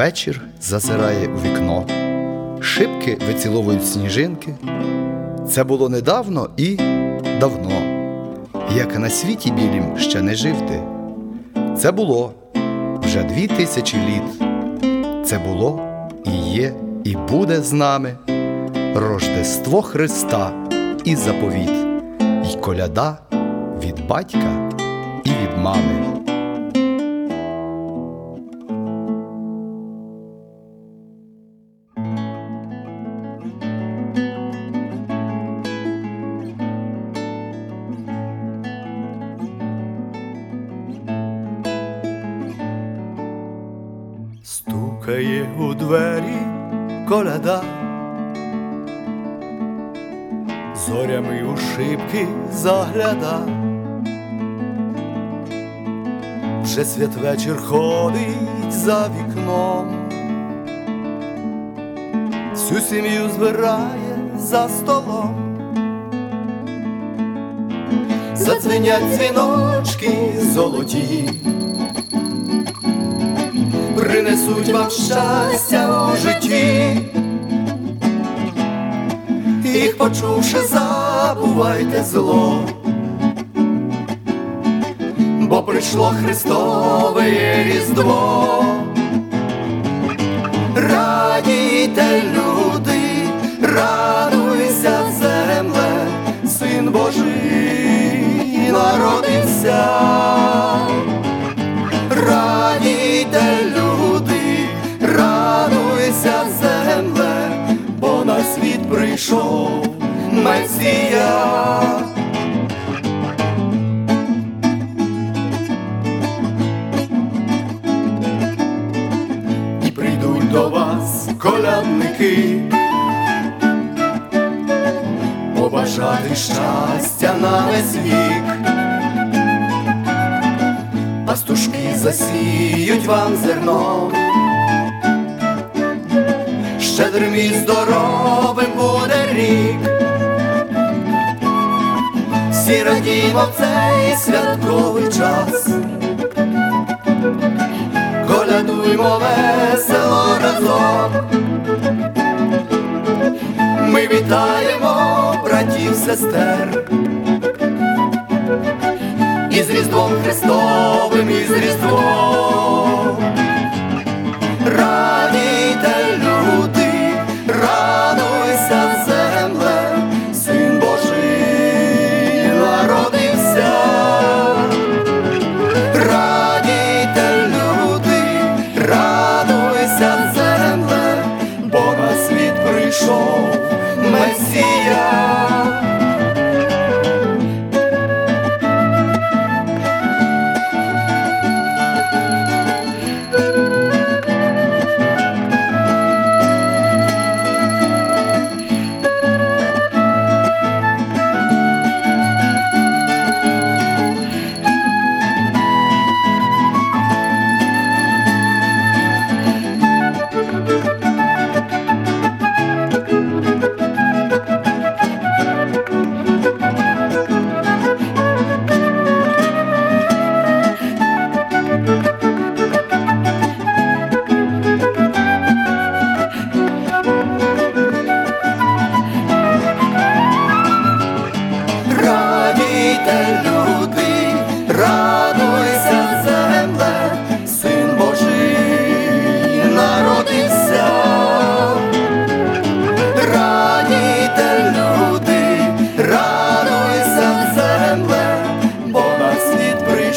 Вечір зазирає у вікно, шибки виціловують сніжинки. Це було недавно і давно, як на світі білім ще не жив ти. Це було вже дві тисячі літ. Це було і є, і буде з нами Рождество Христа і заповіт, І коляда від батька і від мами. Стукає у двері коляда, зорями у шибки загляда, вже святвечір ходить за вікном, всю сім'ю збирає за столом, задзвенять дзвіночки золоті принесуть вам щастя у житті, їх почувши, забувайте зло, бо прийшло Христове Різдво. Радійте, люди, радуйся, земле, син Божий народився. Прийшов Месія. І прийдуть до вас колядники, побажати щастя на весь вік. Пастушки засіють вам зерно, щедрим і здоровим буде рік, всі радімо в цей святковий час, колядуймо весело разом, ми вітаємо братів, сестер. І з Різдвом Різдвом.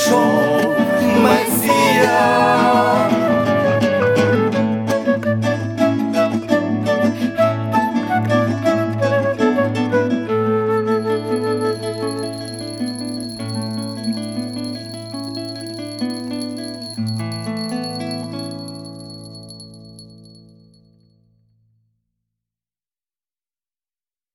show.